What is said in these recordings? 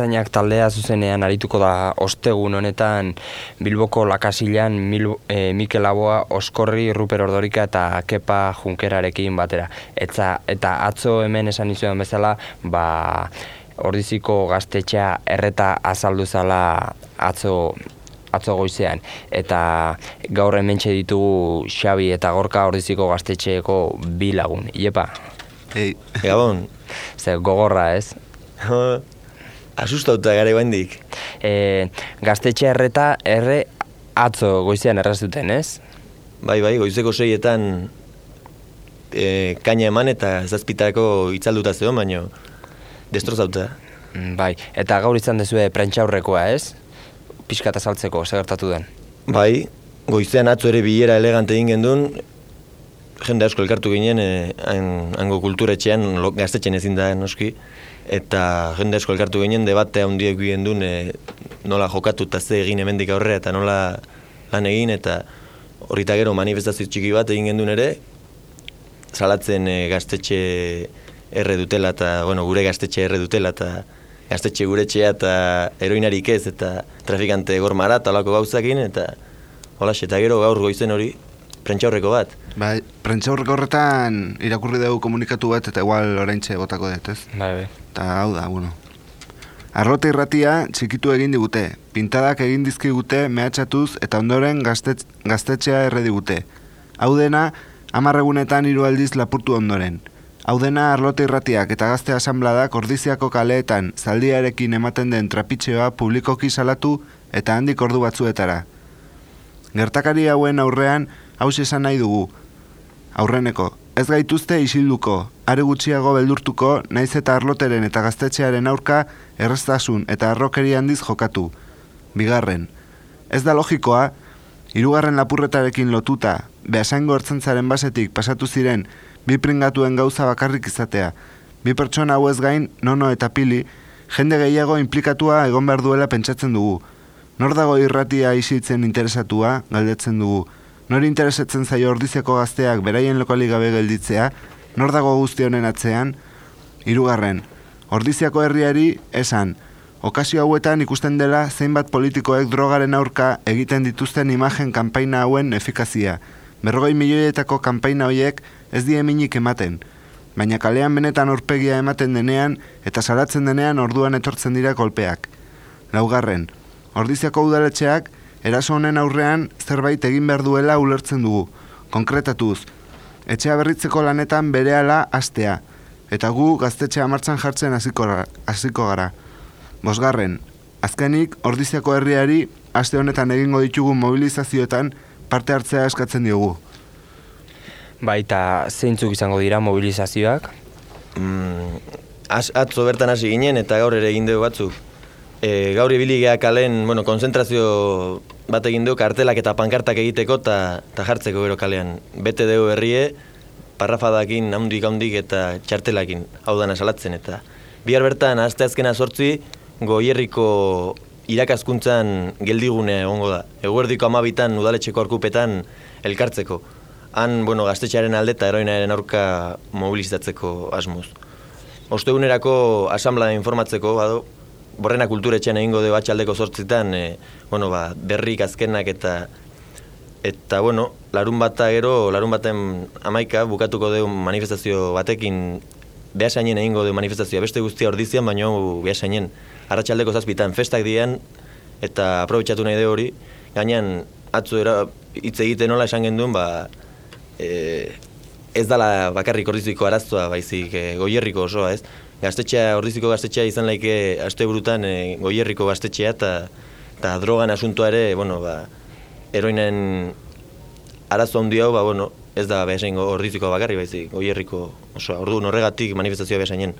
Ertzainak taldea zuzenean arituko da ostegun honetan Bilboko lakasilan Mil, e, Mikel Aboa, Oskorri, Ruper Ordorika eta Kepa Junkerarekin batera. Etza, eta atzo hemen esan izudan bezala, ba, ordiziko gaztetxea erreta azaldu zala atzo atzo goizean eta gaur hementxe ditugu Xabi eta Gorka ordiziko gaztetxeeko bi lagun. Iepa, Ei, Gabon, ze gogorra ez? asustauta gara iguandik. e, gaztetxe erreta erre atzo goizean errazuten, ez? Bai, bai, goizeko seietan e, kaina eman eta zazpitako itzalduta zeon, baino destrozauta. Mm, Bai, eta gaur izan dezue prentxaurrekoa, ez? Piskat azaltzeko, zer gertatu den. Bai, goizean atzo ere bilera elegante egin gendun, jende asko elkartu ginen, e, hango kulturetxean, gaztetxen ezin da noski, eta jende asko elkartu ginen, debate handiek egin duen e, nola jokatu eta ze egin hemendik aurrera eta nola lan egin, eta horita gero manifestazio txiki bat egin gendun ere, salatzen e, gaztetxe erre dutela eta, bueno, gure gaztetxe erre dutela eta gaztetxe gure etxea eta eroinarik ez eta trafikante gormara eta olako gauzakin eta holaxe eta gero gaur goizen hori prentxaurreko bat. bai, prentxaurreko horretan irakurri dugu komunikatu bat eta igual oraintxe botako dut, ez? Bai, bai. Eta hau da, bueno. Arrote irratia txikitu egin digute, pintadak egin dizkigute mehatxatuz eta ondoren gaztet, gaztetxea erre digute. Hau dena, amarregunetan hiru aldiz lapurtu ondoren. Hau dena arlote irratiak eta gazte asanbladak ordiziako kaleetan zaldiarekin ematen den trapitxeoa publikoki salatu eta handik ordu batzuetara. Gertakari hauen aurrean haus esan nahi dugu. Aurreneko, ez gaituzte isilduko, are gutxiago beldurtuko, naiz eta arloteren eta gaztetxearen aurka erreztasun eta arrokeri handiz jokatu. Bigarren, ez da logikoa, hirugarren lapurretarekin lotuta, behasango ertzentzaren basetik pasatu ziren, bi pringatuen gauza bakarrik izatea. Bi pertsona hauez gain, nono eta pili, jende gehiago inplikatua egon behar duela pentsatzen dugu. Nor dago irratia isiltzen interesatua, galdetzen dugu. Nor interesatzen zaio ordiziako gazteak beraien lokali gabe gelditzea, nor dago guzti honen atzean? Hirugarren, ordiziako herriari esan, okazio hauetan ikusten dela zeinbat politikoek drogaren aurka egiten dituzten imagen kanpaina hauen efikazia. Berrogei milioietako kanpaina horiek ez die minik ematen, baina kalean benetan aurpegia ematen denean eta salatzen denean orduan etortzen dira kolpeak. Laugarren, ordiziako udaletxeak eraso honen aurrean zerbait egin behar duela ulertzen dugu. Konkretatuz, etxea berritzeko lanetan berehala hastea, eta gu gaztetxea martxan jartzen hasiko gara- hasiko gara. Bosgarren, azkenik ordiziako herriari aste honetan egingo ditugu mobilizazioetan parte hartzea eskatzen diogu. Bai, eta zeintzuk izango dira mobilizazioak? Mm, az, atzo bertan hasi ginen eta gaur ere egin dugu batzuk. E, gaur ibili gea kalen, bueno, konzentrazio bat egin dugu kartelak eta pankartak egiteko eta ta jartzeko gero kalean. Bete dugu herrie, parrafadakin, handik handik eta txartelakin, hau dana salatzen eta. Bihar bertan, azte azkena sortzi, goierriko irakaskuntzan geldigune egongo da. Eguerdiko amabitan udaletxeko arkupetan elkartzeko. han, bueno, gaztetxearen alde eta eroinaren aurka mobilizatzeko asmuz. Ostegunerako asamblea informatzeko, bado, borrena kulturetxean egingo dugu atxaldeko sortzitan, e, bueno, ba, berrik azkenak eta eta, bueno, larun bata gero, larun baten amaika bukatuko dugu manifestazio batekin behasainen egingo dugu manifestazioa, beste guztia ordizian, baina behasainen arratsaldeko zazpitan festak dian, eta aprobetsatu nahi dugu hori, gainean atzo era hitz egiten nola esan genduen, ba, e, ez dala bakarrik ordiziko arazoa, baizik e, goierriko osoa, ez? Gaztetxea, ordiziko gaztetxea izan laike aste burutan e, goierriko gaztetxea eta, drogan asuntoa ere, bueno, ba, eroinen arazo handi hau, ba, bueno, ez da behasain ordiziko bakarri, baizik goierriko osoa. Orduan horregatik manifestazioa behasainen.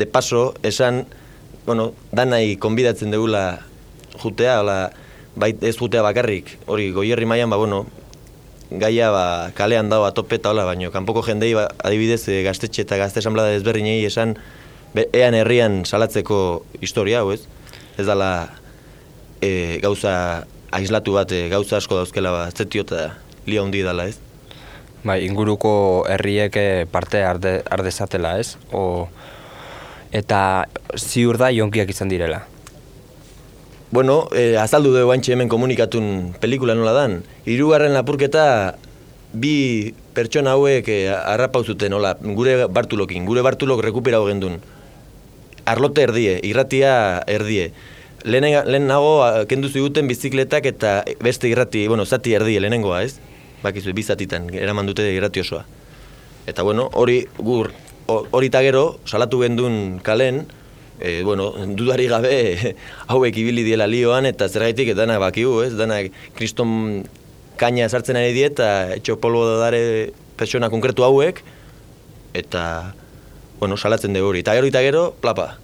De paso, esan, bueno, danai konbidatzen dugula jutea, hola, bai ez jutea bakarrik, hori goierri mailan ba, bueno, gaia ba, kalean dago atope eta hola, baino, kanpoko jendei ba, adibidez e, gaztetxe eta gazte esanblada ezberdinei esan be, ean herrian salatzeko historia, hau ez? Ez dala e, gauza aislatu bat, e, gauza asko dauzkela ba, zetio eta lia hundi dala, ez? Bai, inguruko herriek parte arde, ardezatela, ez? O, eta ziur da jonkiak izan direla. Bueno, eh, azaldu dugu antxe hemen komunikatun pelikula nola dan. Hirugarren lapurketa bi pertsona hauek eh, harrapau zuten, gure bartulokin, gure bartulok rekupera gendun. Arlote erdie, irratia erdie. Lehen, lehen nago, kendu ziguten bizikletak eta beste irrati, bueno, zati erdie lehenengoa, ez? Bakizu, bi zatitan, eraman dute irrati osoa. Eta bueno, hori gur, ho- hori eta gero, salatu gendun kalen, e, bueno, dudari gabe hauek ibili diela lioan eta zergaitik eta bakigu, ez? Danak kriston kaina sartzen ari die eta etxo polvo dare pertsona konkretu hauek eta bueno, salatzen dugu hori. Eta gero eta gero, plapa.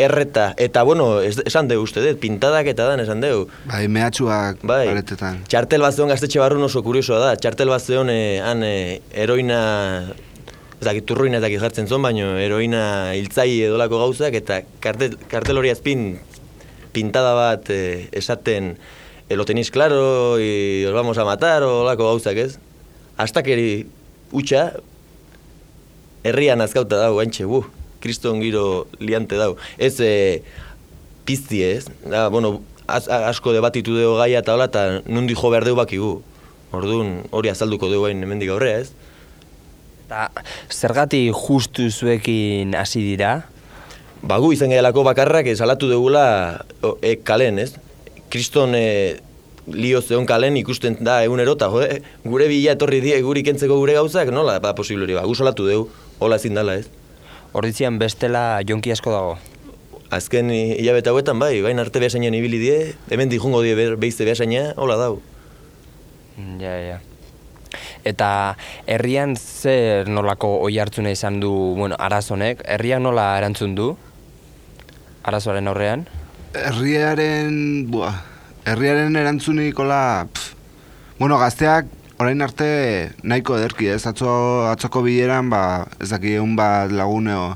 Erreta, eta bueno, esan dugu uste dut, pintadak eta dan esan dugu. Bai, mehatxuak Bai, paretetan. txartel bat zeon gaztetxe barrun oso kuriosoa da. Txartel bat zeon eh, han eh, eroina, ez dakit turruina ez dakit jartzen zon, baino eroina hiltzai edolako gauzak, eta kartel, kartel hori azpin pintada bat eh, esaten eh, lo tenéis claro y os vamos a matar olako gauzak ez. Astakeri utxa, herrian azkauta dago, antxe, bu, kriston giro liante dago. Ez e, pizti ez, da, bueno, az, asko debatitu dugu gaia eta hola, eta nundi jo behar dugu bakigu. Orduan hori azalduko dugu hain hemendik aurrea ez. Eta zergatik justu zuekin hasi dira? Bagu izan gehalako bakarrak eh, salatu dugula e, kalen, ez? Kriston e, lio zeon kalen ikusten da egunero, eta gure bila etorri die guri kentzeko gure gauzak, nola da posible hori, bagu salatu dugu, hola ezin dala, ez? Orditzian bestela jonki asko dago. Azken hi- hilabete hauetan bai, bain arte behasainan ibili die, hemen dijungo die beizte behasaina, hola dau. Ja, ja. Eta herrian zer nolako oi hartzuna izan du, bueno, arazonek, herriak nola erantzun du? Arazoaren aurrean? Herriaren, bua, herriaren erantzunikola, pff, bueno, gazteak orain arte nahiko ederki, ez? Atzo, atzoko bileran, ba, ez daki egun bat laguneo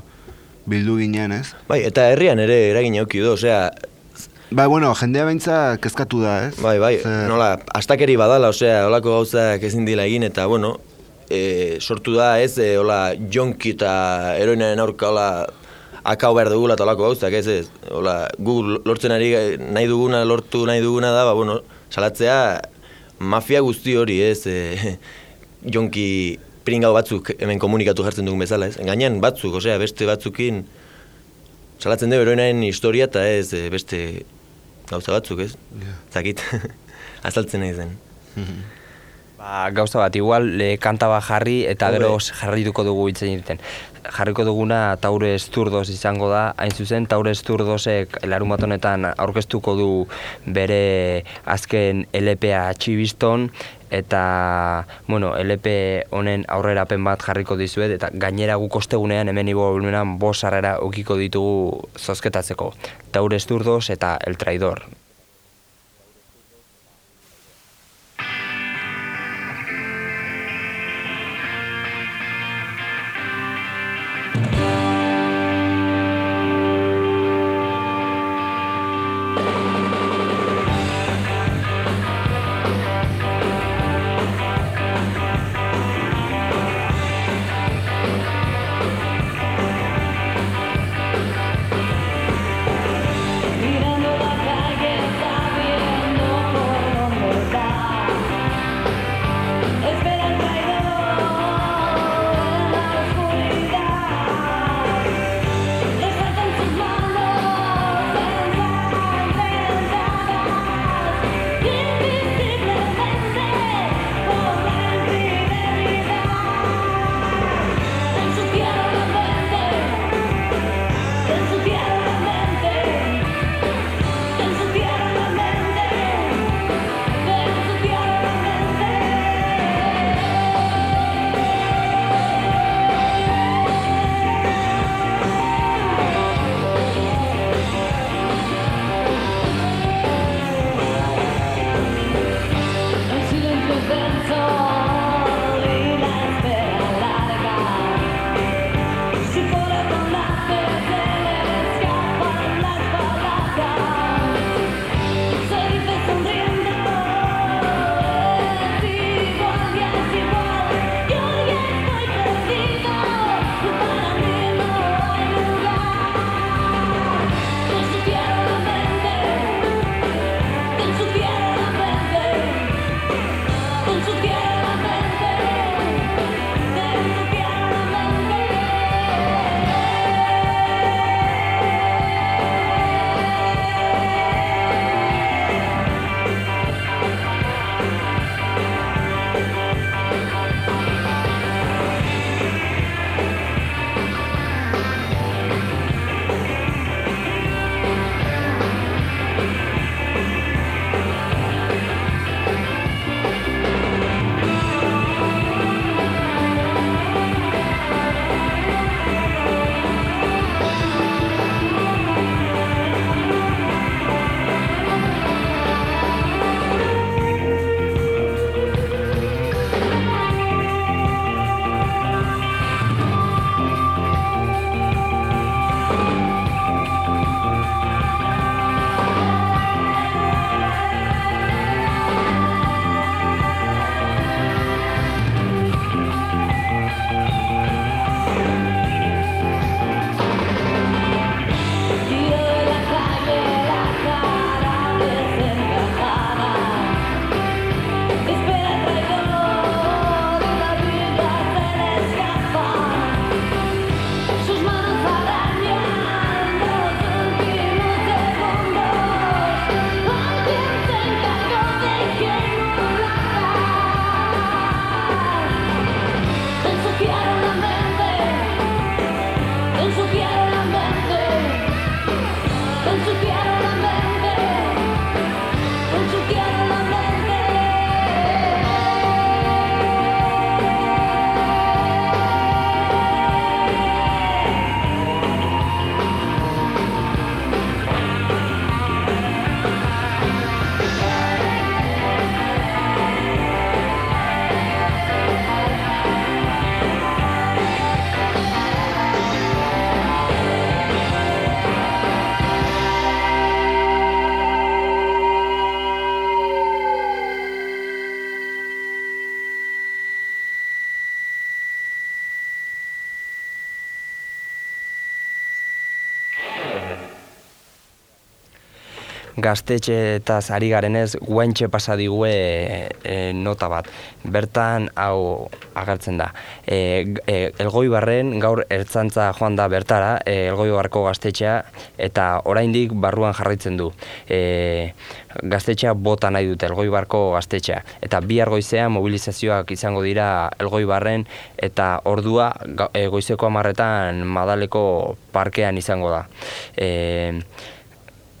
bildu ginen, ez? Bai, eta herrian ere eragin auki du, osea, Ba, bueno, jendea beintza kezkatu da, ez? bai, bai, Zer- nola, astakeri badala, osea, holako gauzak ezin dila egin, eta, bueno, e, sortu da, ez, e, hola, jonki eta eroinaren aurka, hola, akau behar dugula eta holako gauzak, ez, ez, hola, gu lortzen ari nahi duguna, lortu nahi duguna da, ba, bueno, salatzea mafia guzti hori, ez, e, jonki pringau batzuk hemen komunikatu jartzen dugun bezala, ez, gainean batzuk, osea, beste batzukin, salatzen dugu eroinaren historia eta ez e, beste gauza batzuk, ez? Zakit, azaltzen nahi zen. Ba, gauza bat, igual le kanta bat jarri eta Hobe. gero jarrituko dugu hitz egiten. Jarriko duguna Taure Esturdoz izango da, hain zuzen Taure Esturdozek larun bat honetan aurkeztuko du bere azken LPA txibiston eta, bueno, LP honen aurrerapen bat jarriko dizuet eta gainera guk ostegunean hemen ibo bos sarrera ukiko ditugu zozketatzeko. Taure Esturdoz eta El Traidor. Gaztetxeetaz ari garenez, guaintxe pasa digue e, nota bat. Bertan, hau agertzen da. E, e, elgoi barren gaur ertzantza joan da bertara, e, elgoi barko gaztetxea, eta oraindik barruan jarraitzen du. E, gaztetxea bota nahi dute, elgoi barko gaztetxea. Eta bihar goizean mobilizazioak izango dira elgoi barren, eta ordua e, goizeko amarretan madaleko parkean izango da. E,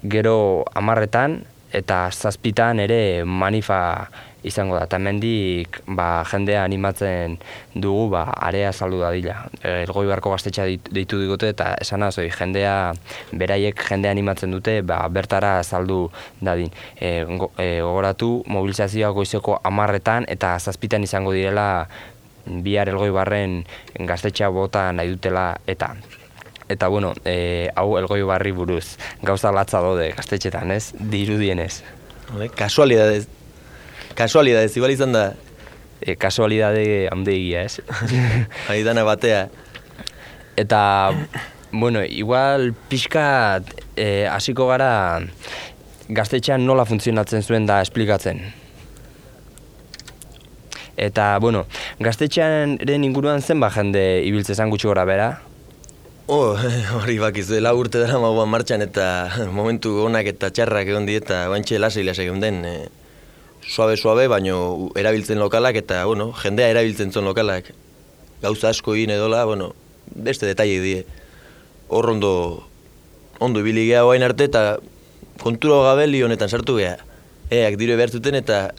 gero amarretan eta zazpitan ere manifa izango da. Eta hemendik ba, jendea animatzen dugu ba, area saldu dadila. E, Elgoi barko gaztetxea dit- deitu digute eta esan azoi, jendea, beraiek jendea animatzen dute ba, bertara saldu dadin. E, go- e, gogoratu mobilizazioa goizeko amarretan eta zazpitan izango direla bihar elgoi barren gaztetxea bota nahi dutela eta Eta bueno, e, hau elgoi barri buruz, gauza latza daude gaztetxetan, ez? Dirudienez. Vale? Kasualidadez. Kasualidadez, igual izan da, E, kasualidade handegia, ez? ari dana batea. Eta, bueno, igual pixka e, hasiko gara gaztetxean nola funtzionatzen zuen da esplikatzen. Eta, bueno, gaztetxearen inguruan zenba jende ibiltze zan gutxi gora bera? Oh, hori bakizu, lau urte dara mauan martxan eta momentu onak eta txarrak egon di eta guantxe lasai lasai egon den. E, suabe suabe, baino erabiltzen lokalak eta, bueno, jendea erabiltzen zuen lokalak. Gauza asko egin edola, bueno, beste detaile die. Hor ondo, ondo ibili geha oain arte eta konturo gabe li honetan sartu geha. Eak dire behar zuten eta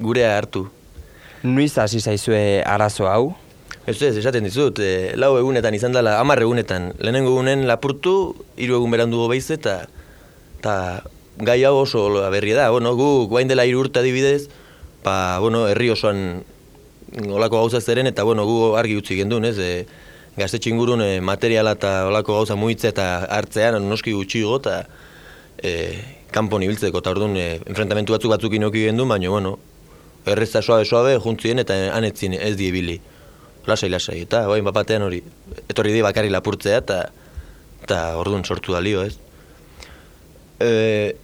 gurea hartu. Nuiz hasi zaizue arazo hau? Ez ez, esaten dizut, e, lau egunetan izan dela, hamar egunetan. Lehenengo egunen lapurtu, hiru egun berandugo beiz eta, eta gai hau oso berria da. Bueno, gu guain dela hiru urte adibidez, ba, bueno, herri osoan olako gauza zeren eta bueno, gu argi utzi gendun, ez? E, gaztetxe ingurun e, materiala eta olako gauza muitze eta hartzean noski gutxigo eta e, kanpon ibiltzeko eta orduan e, enfrentamentu batzuk batzuk inoki gendun, baina bueno, errezta suabe suabe juntzien eta anetzin ez die ibili. Lasai lasai eta orain bapatean hori etorri di bakarri lapurtzea eta eta orduan sortu da lio, ez? Eh,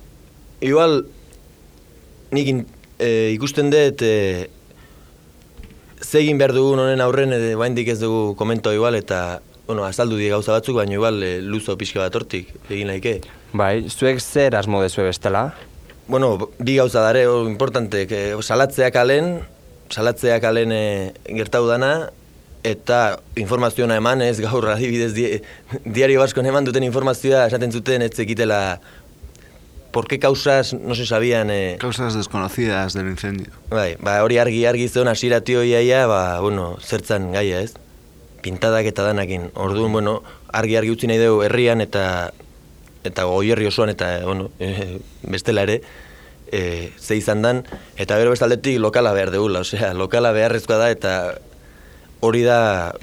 igual nik in, e, ikusten dut e, ze egin behar dugun honen aurren edo baindik ez dugu komento igual eta bueno, azaldu die gauza batzuk, baina igual e, luzo pixka bat hortik egin laike. Bai, zuek zer asmo dezue bestela? Bueno, bi gauza dare, o, importante, que, salatzeak alen, salatzeak alen e, gertau dana, eta informazioa eman, ez gaur adibidez di, diario baskon eman duten informazioa esaten zuten ez zekitela por qué causas no se sabían eh, Causas desconocidas del incendio. bai, ba, hori argi argi zeon hasiera tio iaia, ba, bueno, zertzan gaia, ez? Pintadak eta danakin. Orduan, bueno, argi argi utzi nahi dugu herrian eta eta goierri osoan eta bueno, e, bestela ere e, ze izan dan eta gero bestaldetik lokala behar dugula, osea, lokala beharrezkoa da eta hori da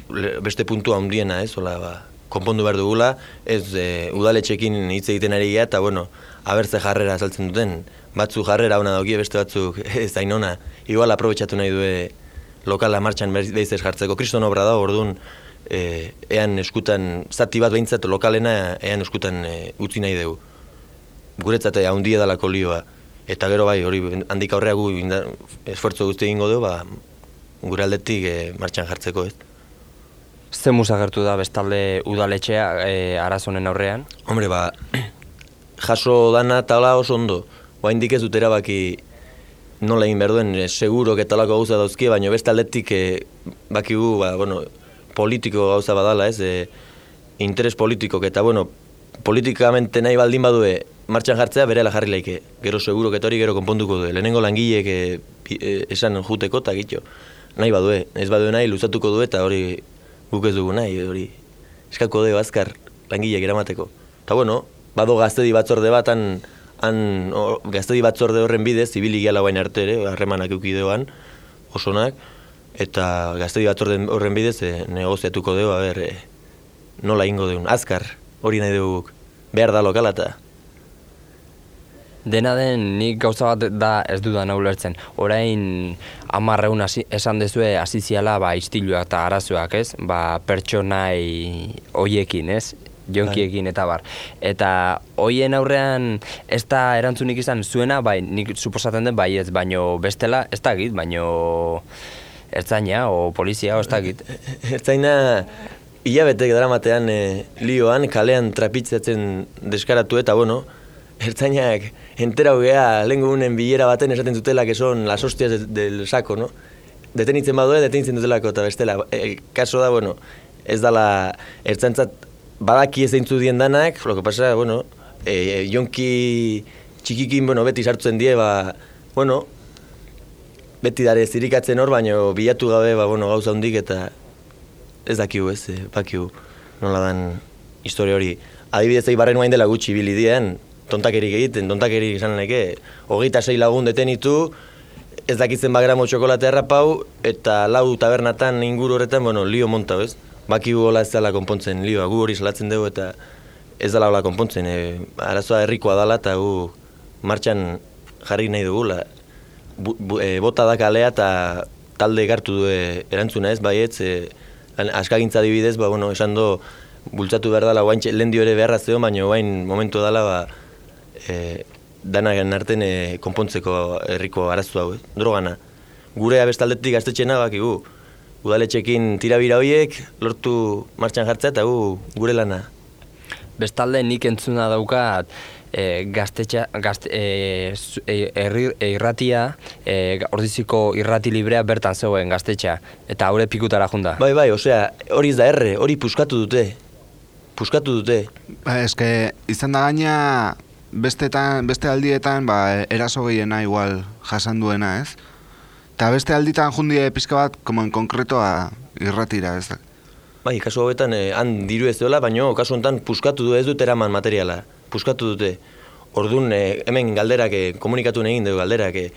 beste puntua handiena, ez? Hola, ba, konpondu behar dugula, ez e, udaletxekin hitz egiten ari eta bueno, abertze jarrera azaltzen duten, batzu jarrera ona daukie, beste batzuk ez hain ona, igual aprobetxatu nahi due lokala martxan ez jartzeko, kriston obra da, orduan, e, ean eskutan, zati bat behintzat lokalena, ean eskutan e, utzi nahi dugu. Guretzat handia dalako lioa, eta gero bai, hori handik aurrea gu inda- esfuerzo guzti egingo dugu, ba, gure aldetik e, martxan jartzeko, ez? Ze musa gertu da bestalde udaletxea e, arazonen aurrean? Hombre, ba, jaso dana tala oso ondo. Oaindik ez dut erabaki nola egin behar duen, e, seguro que talako gauza dauzkie, baina beste aldetik e, bakigu, ba, bueno, politiko gauza badala, ez, e, interes politikok, eta bueno, politikamente nahi baldin badue martxan jartzea berela jarri laike. Gero seguro que hori gero konponduko du. Lehenengo langileek e, esan juteko eta gitxo. Nahi badue, ez badue nahi luzatuko du eta hori guk ez dugu nahi, hori eskako dugu azkar langileek eramateko. Eta bueno, bado gaztedi batzorde bat, han, han o, gaztedi batzorde horren bidez, ibili gehala guain arte ere, harremanak eukideoan, osonak, eta gaztedi batzorde horren bidez e, negoziatuko dugu, a ber, e, nola ingo dugun, azkar, hori nahi dugu guk. Behar da lokala eta Dena den nik gauza bat da ez dudan ulertzen. Orain amarreun hasi- esan dezue hasi ziala ba istiluak eta arazoak, ez? Ba pertsonai hoiekin, ez? jonkiekin eta bar. Eta hoien aurrean ez da erantzunik izan zuena, bai, nik suposatzen den bai ez, baino bestela ez da git, baino ertzaina o polizia o ez da git. Ertzaina hilabetek dramatean e, lioan, kalean trapitzatzen deskaratu eta bueno, ertzainak entera hogea lehen gugunen bilera baten esaten dutela que las hostias de- del saco, no? Detenitzen badue, detenitzen dutelako eta bestela. E, kaso da, bueno, ez dala ertzaintzat badaki ez deintzu dien danak, lo que pasa, bueno, e, jonki txikikin, bueno, beti sartzen die, ba, bueno, beti dare zirikatzen hor, baino bilatu gabe, ba, bueno, gauza hundik eta ez dakigu ez, e, bakigu nola dan historia hori. Adibidez, guain dela gutxi ibili dien, tontakerik egiten, tontakerik izan leke, hogeita sei lagun detenitu, ez dakitzen bagramo txokolate errapau, eta lau tabernatan inguru horretan, bueno, lio monta, ez? Bakigu hola ez dela konpontzen lioa, gu hori salatzen dugu eta ez dela hola konpontzen, e, arazoa herrikoa dela eta gu martxan jarri nahi dugula. Bu, bu, e, bota da kalea eta talde gartu du e, erantzuna ez, baietz, e, askagintza adibidez, ba, bueno, esan do, bultzatu behar dela, guain lendio ere beharra zeo, baina guain momentu dela, ba, e, danagen arten e, konpontzeko herriko arazo hau, ez? drogana. Gure abestaldetik gaztetxena bakigu, udaletxekin tirabira horiek, lortu martxan jartzea eta gu gure lana. Bestalde nik entzuna daukat e, gaztetxa, gazte, e, e, herri- e, irratia, e, ordiziko irrati librea bertan zegoen gaztetxa, eta haure pikutara junda. Bai, bai, osea, hori ez da erre, hori puskatu dute. Puskatu dute. Ba, eske, izan da gaina bestetan, beste aldietan ba, eraso gehiena igual jasan duena, ez? Eta beste alditan jundie pizka bat, como en konkretoa irratira, ez da? Bai, kasu hauetan eh, han diru ez dola, baina kasu honetan puskatu du ez dut eraman materiala. Puskatu dute. Ordun eh, hemen galderak, eh, komunikatu egin dugu galderak, eh,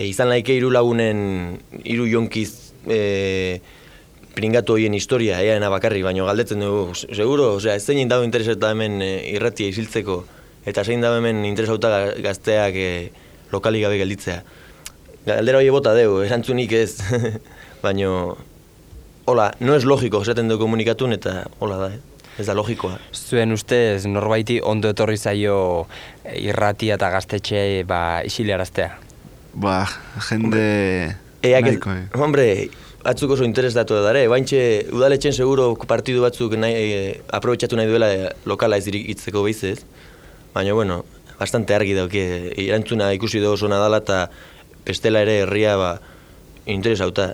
izan laike hiru lagunen, hiru jonkiz eh, pringatu hoien historia, eaena bakarrik, baina galdetzen dugu, se- seguro, osea, ez zein dago intereseta hemen eh, irratia isiltzeko, eta zein dago hemen interesauta ga- gazteak eh, lokalik gabe gelditzea. Galdera hori bota deu, erantzunik ez, baino, hola, no es logiko esaten du komunikatun eta hola da, eh? ez da logikoa. Zuen ustez norbaiti ondo etorri zaio e, irratia eta gaztetxe ba, isilaraztea. Ba, jende Eak ez, nahiko, eh. hombre, batzuk oso interesatu da dare, baintxe udaletxen seguro partidu batzuk nahi, e, aprobetxatu nahi duela eh, lokala ez itzeko behiz baina bueno, bastante argi dauke, erantzuna ikusi dugu oso nadala eta bestela ere herria ba, interesauta.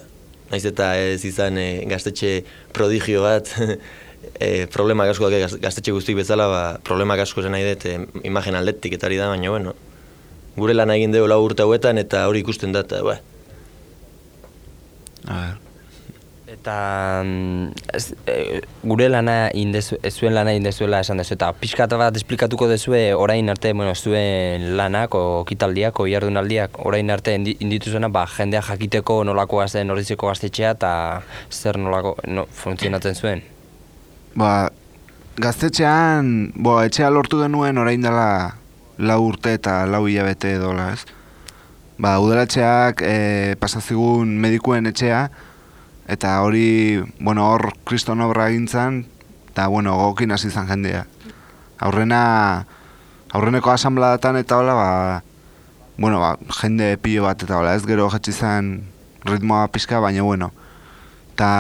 Naiz eta ez izan e, gaztetxe prodigio bat, e, problema gaz- gaztetxe guztik bezala, ba, problema asko zen nahi dut e, imagen aldetik eta hori da, baina bueno, gure lan egin dugu lau urte hauetan eta hori ikusten da, eta ba. Eta mm, ez, e, gure lana indezu, ez zuen lana indezuela esan dezu, eta pixkat bat esplikatuko dezue orain arte, bueno, zuen lanak, o kitaldiak, o jardunaldiak, orain arte indi- inditu zuena, ba, jendea jakiteko nolakoa zen ordiziko gaztetxea, eta zer nolako, no, funtzionatzen zuen. Ba, gaztetxean, bo, etxea lortu genuen orain dela lau urte eta lau hilabete dola, ez? Ba, udalatxeak e, pasazigun medikuen etxea, eta hori, bueno, hor kriston obra egintzan, eta, bueno, gokin hasi izan jendea. Aurrena, aurreneko asambladatan eta hola, ba, bueno, ba, jende pilo bat eta hola, ez gero jetzi izan ritmoa pixka, baina, bueno, eta,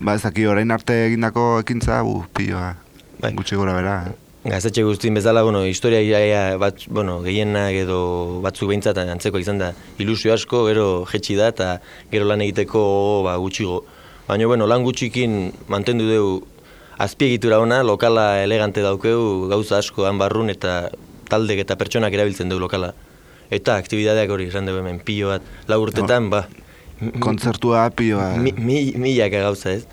ba, ez daki, orain arte egindako ekintza, bu, piloa, Bai. gutxi gora bera, eh? Gaztetxe guztien bezala, bueno, historia iaia bat, bueno, gehienak edo batzuk behintzat antzeko izan da ilusio asko, gero jetxi da eta gero lan egiteko ba, gutxigo. Baina, bueno, lan gutxikin mantendu dugu azpiegitura ona, lokala elegante daukeu, gauza asko han barrun eta taldek eta pertsonak erabiltzen dugu lokala. Eta aktibidadeak hori esan dugu hemen, pilo bat, lau urtetan, ba, Kontzertua piloa. mi, mi, milaka gauza ez.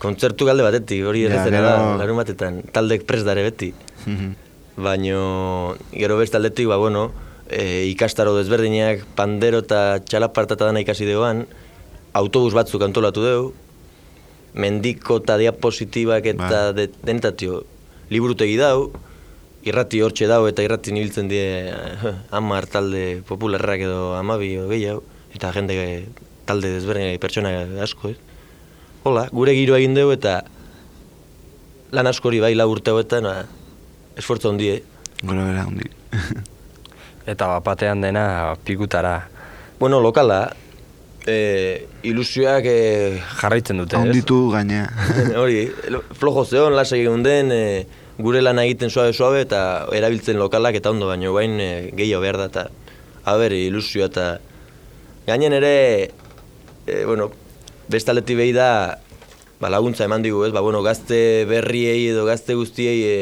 Kontzertu galde batetik, hori errezena da, larun batetan, taldek prest dare Mhm. Baino, gero beste aldetik, ba, bueno, e, ikastaro desberdinak, pandero eta txalaparta eta dana ikasi duan, autobus batzuk antolatu dugu, mendiko eta diapositibak eta Bai. de, dentatio, liburutegi dau, irrati hortxe dau eta irrati nibiltzen die hamar talde popularrak edo amabi edo gehiago, eta jende eh, talde desberdinak pertsona asko, ez? Hola, gure giro egin dugu eta lan askori bai lau urte hauetan, esfortzu handi, eh? Gora bera hundi. Eta bapatean dena pikutara Bueno, lokala, e, ilusioak e, jarraitzen dute, ez? Haunditu gainea. hori, lo- flojo zeon, lasai egun den, e, gure lana egiten suabe-suabe eta erabiltzen lokalak eta ondo, baino bain e, gehiago behar da, eta haber, ilusioa eta gainen ere, e, bueno, bestaleti behi da, ba, laguntza eman digu, ez, ba, bueno, gazte berriei edo gazte guztiei e,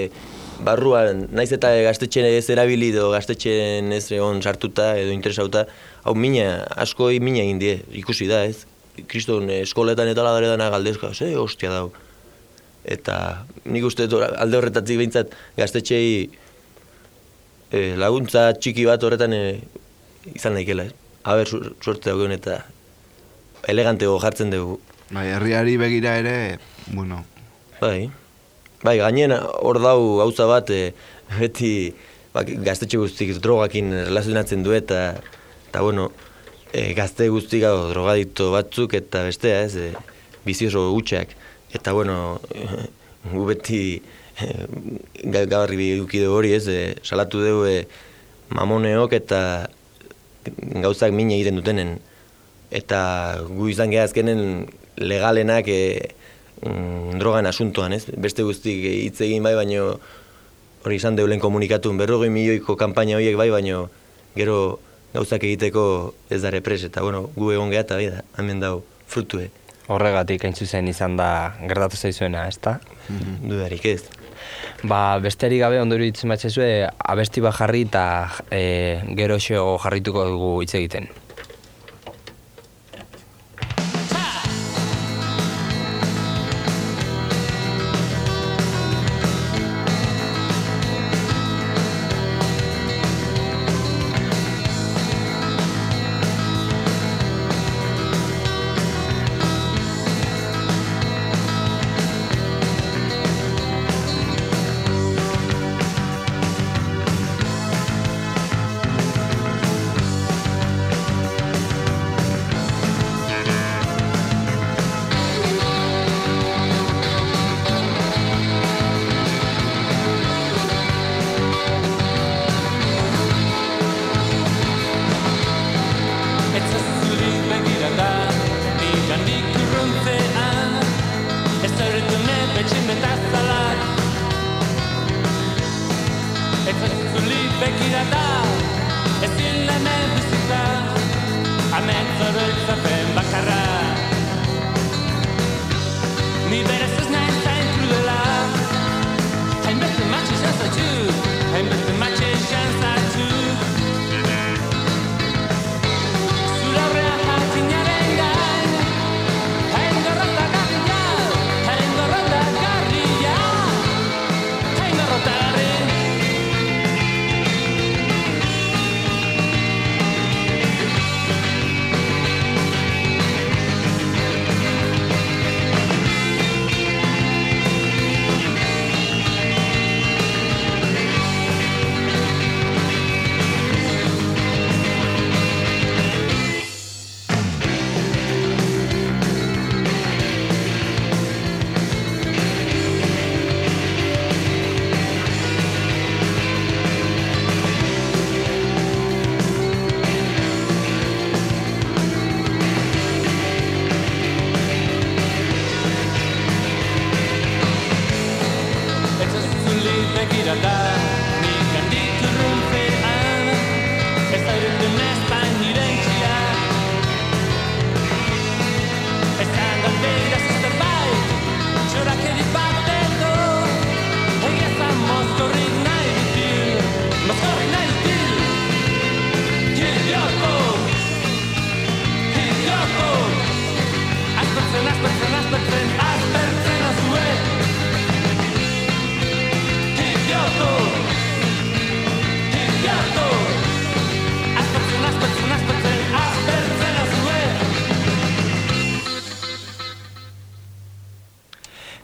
barruan, naiz eta gaztetxen ez erabili edo gaztetxen ez egon sartuta edo interesauta, hau mina, asko mina egin die, ikusi da, ez? Kriston eskoletan eta ladaredana galdezka, ze hostia dau. Eta nik uste alde horretatik behintzat gaztetxei e, laguntza txiki bat horretan e, izan daikela, ez? Haber, su, suerte daukeun eta elegantego jartzen dugu. Bai, herriari begira ere, bueno, Bai, bai gainen hor dau gauza bat e, beti ba, gaztetxe guztik drogakin relazionatzen du eta eta bueno, e, gazte guztik hau drogadito batzuk eta bestea ez, e, bizioso gutxak. Eta bueno, gu beti e, ga- gaur eduki dugu hori ez, e, salatu dugu e, mamoneok eta gauzak min egiten dutenen. Eta gu izan geha azkenen legalenak e, mm, drogan asuntoan, ez? Beste guztik eh, hitz egin bai, baino hori izan deulen komunikatun berrogei milioiko kanpaina horiek bai, baino gero gauzak egiteko ez da repres, eta bueno, gu egon geha eta bai da, hemen dau frutue, Horregatik hain zuzen izan da gertatu zaizuena, ezta? dudarik ez. Ba, besterik gabe ondo iruditzen batzezue, abesti bat jarri eta e, gero xo jarrituko dugu hitz egiten.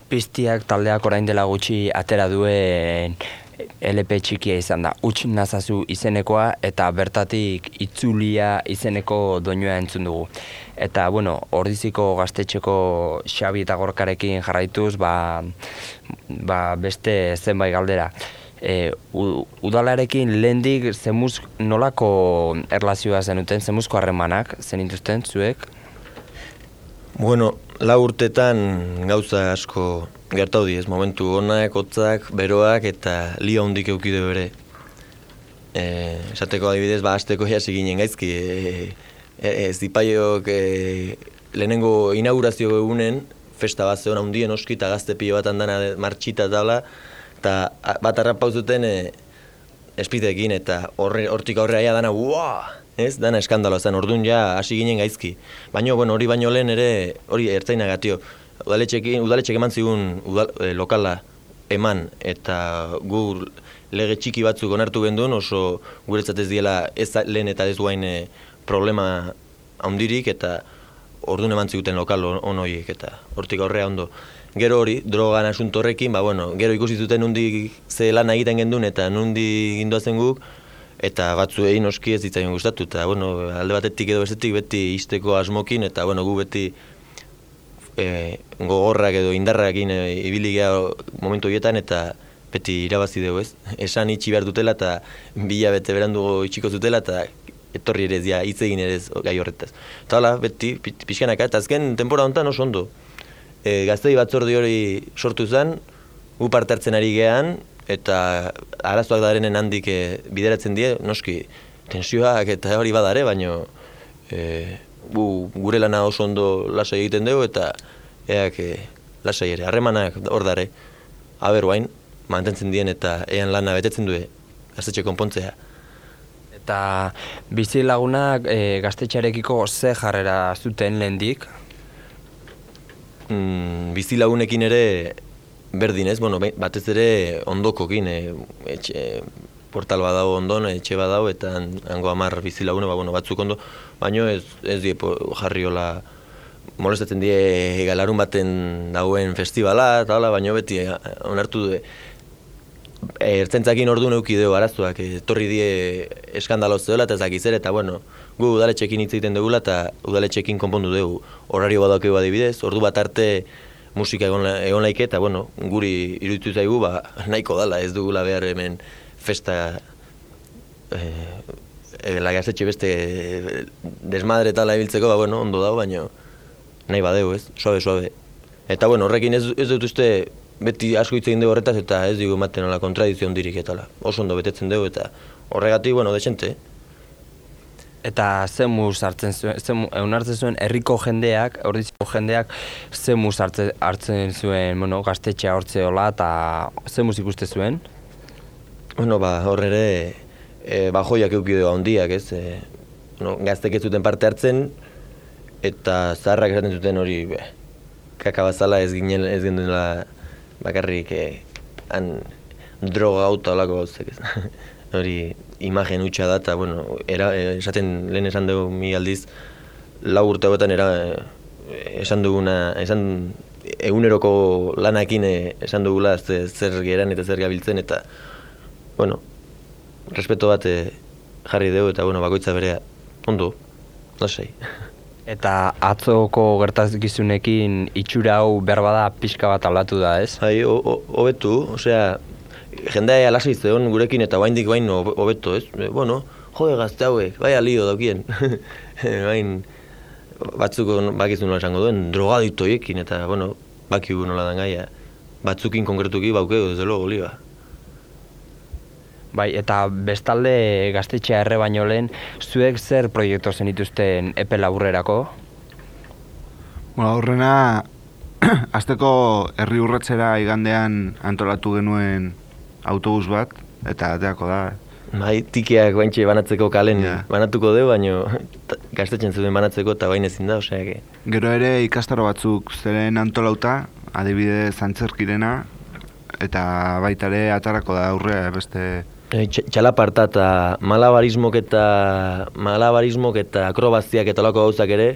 Piztiak taldeak orain dela gutxi atera duen LP txikia izan da, utx nazazu izenekoa eta bertatik itzulia izeneko doinua entzun dugu. Eta, bueno, ordiziko gaztetxeko Xabi eta Gorkarekin jarraituz, ba, ba beste zenbait galdera. E, udalarekin lehendik zemuz nolako erlazioa zenuten, zemuzko harremanak zenituzten zuek? Bueno, lau urtetan gauza asko gertau diez, momentu onak, hotzak, beroak eta lia hondik eukide bere. E, esateko adibidez, ba, azteko jasi ginen gaizki, e, e, ez dipaiok e, lehenengo inaugurazio egunen, festa bat zeon handien oski eta gazte pilo bat andana martxita dala, eta bat harrapau zuten e, espitekin eta hortik aurrera ja dana, uaa, ez, dana eskandalo zen, orduan ja hasi ginen gaizki. Baina, bueno, hori baino lehen ere, hori ertzaina gatio, udaletxekin, udaletxek eman zigun udal, e, lokala eman, eta gu lege txiki batzuk onartu gendun, oso guretzat ez diela ez lehen eta ez duain e, problema handirik, eta orduan eman ziguten lokal on, horiek, eta hortik aurrea ondo. Gero hori, drogan asunto horrekin, ba, bueno, gero ikusi zuten nundi ze lan egiten gendun eta nundi gindoazen guk, eta batzuei noski ez zitzaion gustatu, eta bueno, alde batetik edo bestetik beti isteko asmokin, eta bueno, gu beti e, gogorrak edo indarrakin e, ibili geha momentu horietan, eta beti irabazi dugu ez. Esan itxi behar dutela eta bila bete berandugo itxiko zutela eta etorri ere ja, hitz egin ere gai horretaz. Eta hala, beti, pi- pixkanaka, eta azken tempora honetan oso ondo. E, gaztei batzordi hori sortu zen, gu parte hartzen ari gehan, eta arazoak darenen handik e, bideratzen die, noski, tensioak eta hori badare, baino e, gu, gure lana oso ondo lasai egiten dugu, eta eak e, lasai ere, harremanak hor dare, haber guain, mantentzen dien eta ean lana betetzen du gaztetxe konpontzea. Eta bizi lagunak e, gaztetxearekiko ze jarrera zuten lehendik? mm, bizi lagunekin ere berdin ez, bueno, be- batez ere ondokokin, e, etxe, portal badago ondon, etxe badago, eta han- hango hamar bizi lagune, ba, bueno, batzuk ondo, baino ez, ez die jarriola molestatzen die galarun baten dagoen festivala, eta hala, baino beti eh, onartu du, e, ertzentzakin ordu neuki dugu arazoak, eh, etorri die eskandalo zeola eta ez dakiz ere, eta bueno, gu udaletxekin hitz egiten dugula eta udaletxekin konpondu dugu. Horario badaukegu adibidez, ordu bat arte musika egon, la- egon laike eta bueno, guri iruditu zaigu ba, nahiko dala, ez dugula behar hemen festa eh, e, lagazetxe beste eh, desmadre eta ibiltzeko, ba, bueno, ondo dago, baino nahi badeu, ez? Suabe, suabe. Eta, bueno, horrekin ez, ez dut uste beti asko hitz egin dugu horretaz eta ez digu ematen ala kontradizio hondirik eta ala. Oso ondo betetzen dugu eta horregatik, bueno, desente. Eta ze mus hartzen zuen, ze mu- egun hartzen zuen herriko jendeak, ordiziko jendeak, ze mus hartzen, zuen, bueno, gaztetxea hortze hola, eta ze mus ikuste zuen? Bueno, ba, hor ere, e, bajoiak eukideo handiak, ez? E, no, gaztek ez zuten parte hartzen, eta zaharrak esaten zuten hori, be, kaka bazala ez ginen, ez gendela bakarrik e, han droga auta olako gauzek, ez? hori imagen hutsa da, eta, bueno, era, e, esaten lehen esan dugu mi aldiz, lau urte hauetan era, e, esan duguna, esan eguneroko lanakin e, esan dugula ze, zer geran eta zer gabiltzen, eta bueno, respeto bat eh, jarri dugu eta bueno, bakoitza berea ondo, lasai. Eta atzoko gertakizunekin itxura hau behar bada pixka bat aldatu da, ez? Bai, ho- ho- hobetu, osea, jendea lasai zeon gurekin eta baindik bain hobe- hobeto, ez? E, bueno, jode gazte hauek, bai alio daukien. bain, batzuk bakizu nola esango duen, drogadito hoiekin eta, bueno, bakigu nola dan gaia. Batzukin konkretuki baukeu, desde luego, liba. Bai, eta bestalde gaztetxea erre baino lehen, zuek zer proiektu zenituzten epe laburrerako? Bueno, aurrena, azteko herri urratzera igandean antolatu genuen autobus bat, eta ateako da. Bai, tikeak baintxe banatzeko kalen Ja. banatuko dugu, baino gaztetzen zuen banatzeko eta bain ezin da, osea, que... Gero ere ikastaro batzuk zeren antolauta, adibidez antzerkirena, eta baita ere atarako da aurre beste... E, tx- Txalaparta eta malabarismok eta malabarismok eta akrobaziak eta olako gauzak ere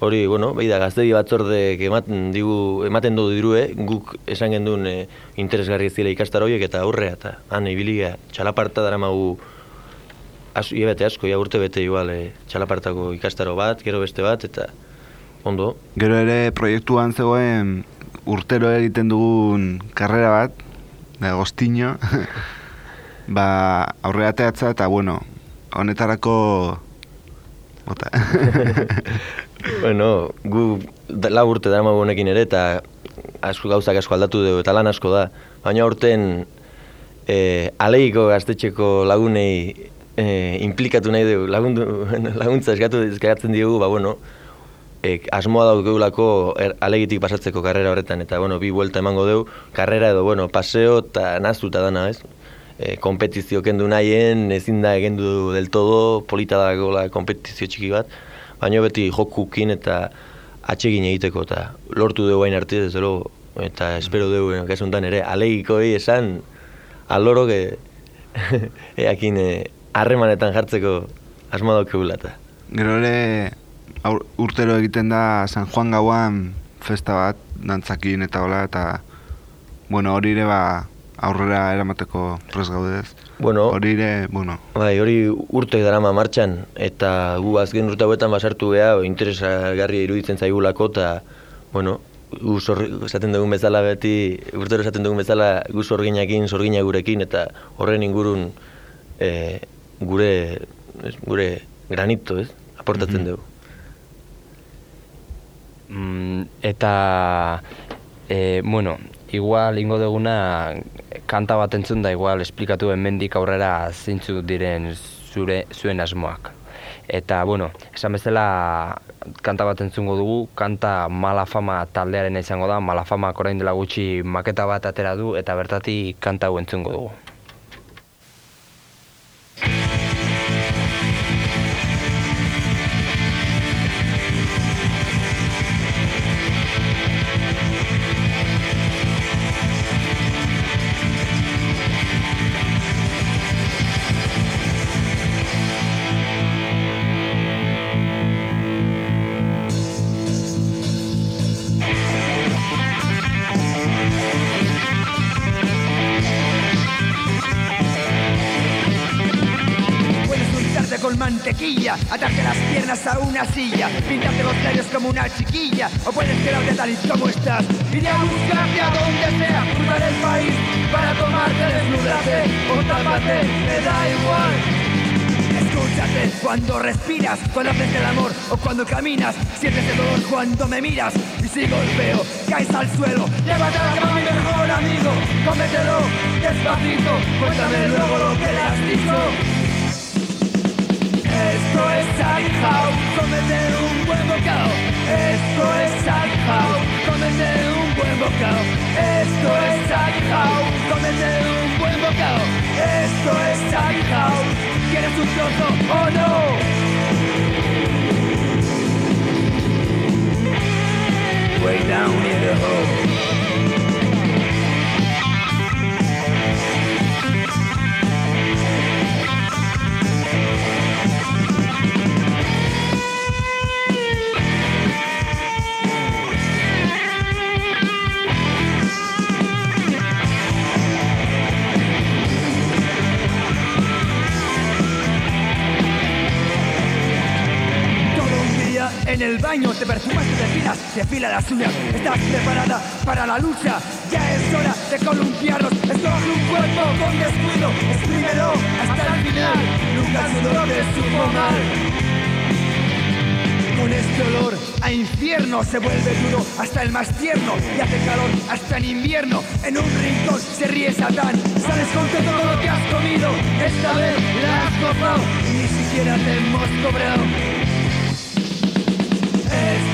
hori, bueno, behi da, gaztedi batzorde ematen, digu, ematen du dirue, guk esan gendun e, interesgarri dira ikastar horiek eta aurrea, eta han ibilia, txalaparta dara magu, az, bete asko, ja urte bete igual, e, txalapartako ikastaro bat, gero beste bat, eta ondo. Gero ere proiektuan zegoen urtero egiten dugun karrera bat, da goztiño, ba aurrera teatza eta bueno, honetarako bota. bueno, gu lau urte dara honekin ere, eta asko gauzak asko aldatu dugu, eta lan asko da. Baina aurten e, aleiko gaztetxeko lagunei e, implikatu nahi dugu, lagundu, laguntza eskatu eskatzen diogu, ba bueno, e, asmoa daukegulako er, alegitik pasatzeko karrera horretan, eta bueno, bi buelta emango dugu, karrera edo, bueno, paseo eta naztuta dana, ez? E, kompetizio kendu nahien, ezin da egendu del todo, polita dagoela kompetizio txiki bat, baina beti jokukin eta atsegin egiteko, eta lortu dugu hain arte, ez luego, eta espero dugu, kasuntan ere, alegikoi esan, aloro que eakin eh, harremanetan jartzeko asmoa daukegula eta. Gero ere urtero egiten da San Juan gauan festa bat, dantzakin eta hola, eta bueno, hori ere ba aurrera eramateko prest gaudez. Bueno, Hori ere, bueno, Bai, hori urte darama martxan, eta gu azken urte hauetan basartu geha, interesagarria iruditzen zaigulako, eta, bueno, gu esaten dugun bezala beti, urtero esaten dugun bezala, gu sorginakin, sorgina gurekin, eta horren ingurun e, gure, ez, gure granito, ez, aportatzen dugu. Mm, eta, e, bueno, igual ingo duguna kanta bat entzun da igual esplikatu hemendik aurrera zeintzuk diren zure zuen asmoak. Eta, bueno, esan bezala kanta bat entzungo dugu, kanta Malafama taldearen izango da, Malafama orain dela gutxi maketa bat atera du, eta bertatik kanta hau entzungo dugu. Me miras y si golpeo, caes al suelo, llévate la cama mi mejor amigo, cómetelo despacito, cuéntame luego lo que le has dicho. Esto es House, cómete un buen bocado. Esto es House, cómete un buen bocado. Esto es House, cómete un buen bocado. Esto es House, ¿quieres un trozo o no? Down in the hole. Día en el baño te perfumas te depilas, te afila las uñas. Estás preparada para la lucha. Ya es hora de columpiarlos. Escoge un cuerpo con descuido, exprímelo hasta el final. Nunca el sudor te supo mal. Con este olor a infierno se vuelve duro hasta el más tierno y hace calor hasta en invierno. En un rincón se ríe Satán, sales contento con lo que has comido. Esta vez la has copado y ni siquiera te hemos cobrado.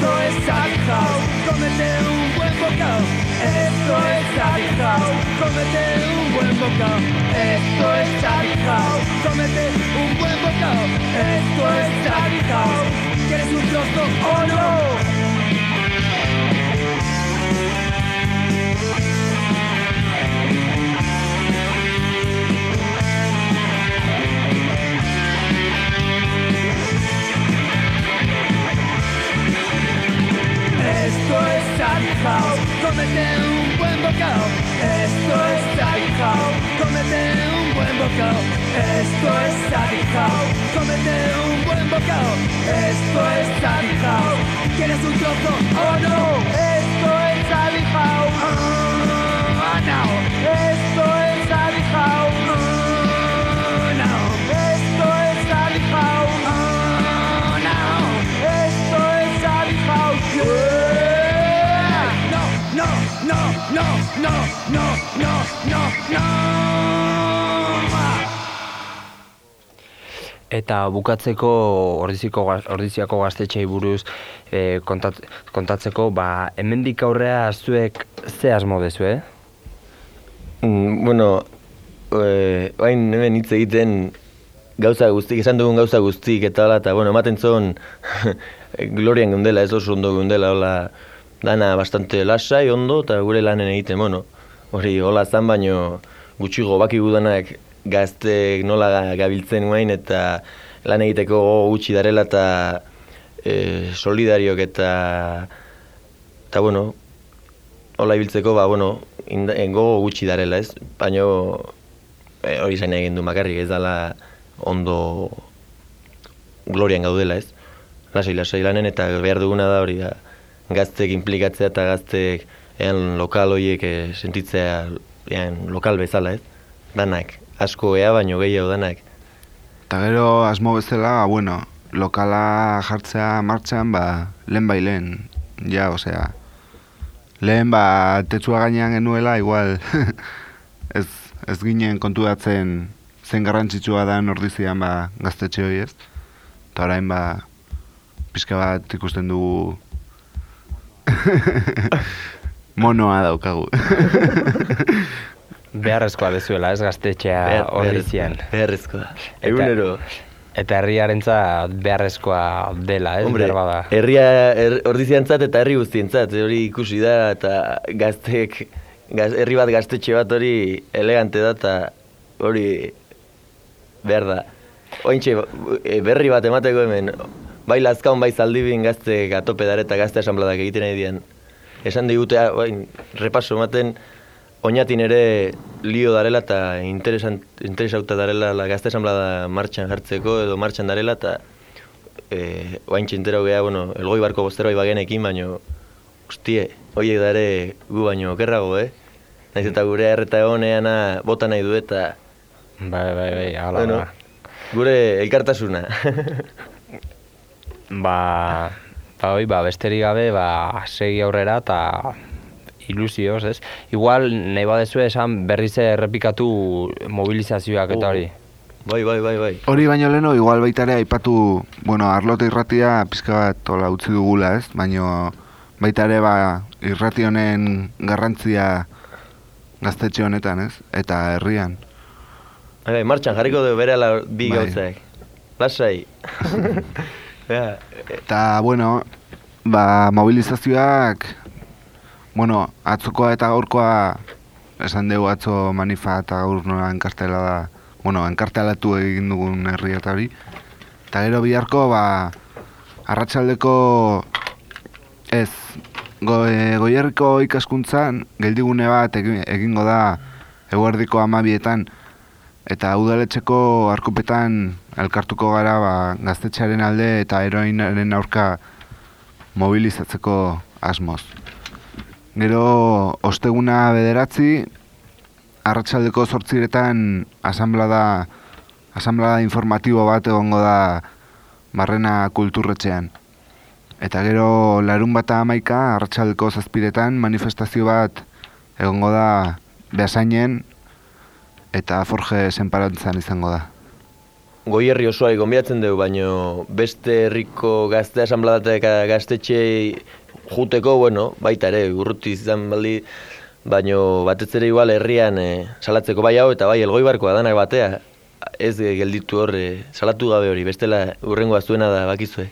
Esto es Side House, cómete un buen bocado. Esto es Side House, cómete un buen bocado. Esto es Side House, cómete un buen bocado. Esto es bukatzeko ordiziko, ordiziako gaztetxei buruz e, kontat, kontatzeko, ba, hemendik aurrea zuek ze asmo dezu, eh? Mm, bueno, e, bain hemen hitz egiten gauza guztik, esan dugun gauza guztik eta hola, eta bueno, ematen zon glorian geundela, ez oso ondo geundela, hola, dana bastante lasai, ondo, eta gure lanen egiten, bueno, hori hola zan, baino gutxigo baki gudanak gaztek nola ga- gabiltzen guain, eta lan egiteko gutxi darela, eta e, solidariok eta eta bueno, hola ibiltzeko, ba, bueno, gogo gutxi darela, ez? Baina e, hori zain egin du makarrik, ez dala ondo glorian gaudela, ez? Lasai, lasai lanen, eta behar duguna da hori da, gaztek implikatzea eta gaztek ean lokal horiek e, sentitzea ean lokal bezala, ez? Danak, asko ea, baino gehiago danak. Eta gero asmo bezala, bueno, lokala jartzea martxan, ba, lehen bai lehen, ja, osea, lehen ba, tetzua gainean genuela, igual, ez, ez ginen konturatzen zen garrantzitsua da ordizian ba, gaztetxe hori ez. Eta orain ba, pixka bat ikusten dugu monoa daukagu. Beharrezkoa dezuela, ez gaztetxea Behar- ordizian. Beharrezkoa. Egunero. Eta herriarentzat beharrezkoa dela, ez? Hombre, bada. herria er, ordiziantzat eta herri guztientzat, hori ikusi da eta gaztek, gaz, herri bat gaztetxe bat hori elegante da eta hori behar da. Ointxe, e, berri bat emateko hemen, bai lazkaun bai zaldibin gazte atope dara eta gazte asanbladak egiten nahi dian. Esan digute, ah, bain, repaso ematen, oinatin ere lio darela eta interesauta darela la gazte asanblada martxan jartzeko edo martxan darela eta e, oain txintero geha, bueno, elgoi barko bostero bagenekin, baino, hostie, hoiek da ere gu baino okerrago, eh? Naiz eta gure erreta egoneana bota nahi du eta, Bai, bai, bai, hala, bueno, ba. gure elkartasuna. Ba, ba, oi, ba, besterik gabe, ba, segi aurrera eta ilusioz, ez? Igual, nahi badezu esan berriz errepikatu mobilizazioak eta Oh. hori. bai, bai, bai, bai. Hori baino leno, igual baita ere aipatu, bueno, arlote irratia pizka bat hola utzi dugula, ez? Baino baita ere ba, irrati honen garrantzia gaztetxe honetan, ez? Eta herrian. Bai, bai, martxan jarriko du bere bi Bai. gauzak. Lasai. ja, e, Eta, bueno, ba, mobilizazioak, bueno, atzokoa eta gaurkoa, esan dugu atzo manifa eta gaur nola enkartela da, bueno, enkartelatu egin dugun herri eta hori. Eta gero biharko, ba, arratsaldeko ez, go, e, goierriko ikaskuntzan, geldigune bat egin- egingo da eguerdiko amabietan, eta udaletxeko arkupetan elkartuko gara ba, gaztetxearen alde eta heroinaren aurka mobilizatzeko asmoz. Gero, osteguna bederatzi, arratsaldeko sortziretan asamblada, asamblada informatibo bat egongo da barrena kulturretxean. Eta gero, larun bata amaika, arratsaldeko zazpiretan manifestazio bat egongo da behasainen eta forge senparantzan izango da. goierri osoa gonbidatzen dugu, baino beste herriko gazte asanblada eta gaztetxe juteko, bueno, baita ere, urruti izan baldi, baino batez ere igual herrian eh, salatzeko bai hau eta bai elgoi barkoa danak batea, ez gelditu hor, eh, salatu gabe hori, bestela urrengoa zuena da bakizue.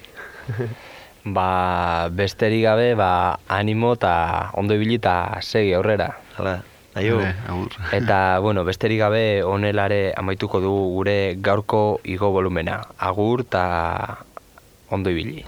Ba, besterik gabe, ba, animo eta ondo ibili eta segi aurrera. Hala, aio. Eta, bueno, besterik gabe onelare amaituko dugu gure gaurko igo volumena. Agur eta ondo ibili.